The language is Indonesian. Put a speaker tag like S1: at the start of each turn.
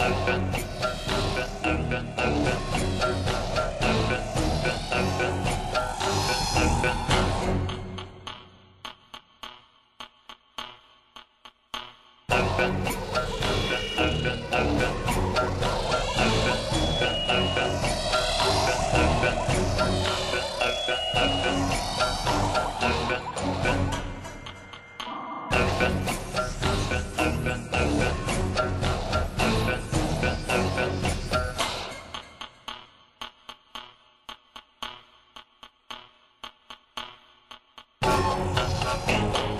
S1: I've been, I've been, I've been. Thank you.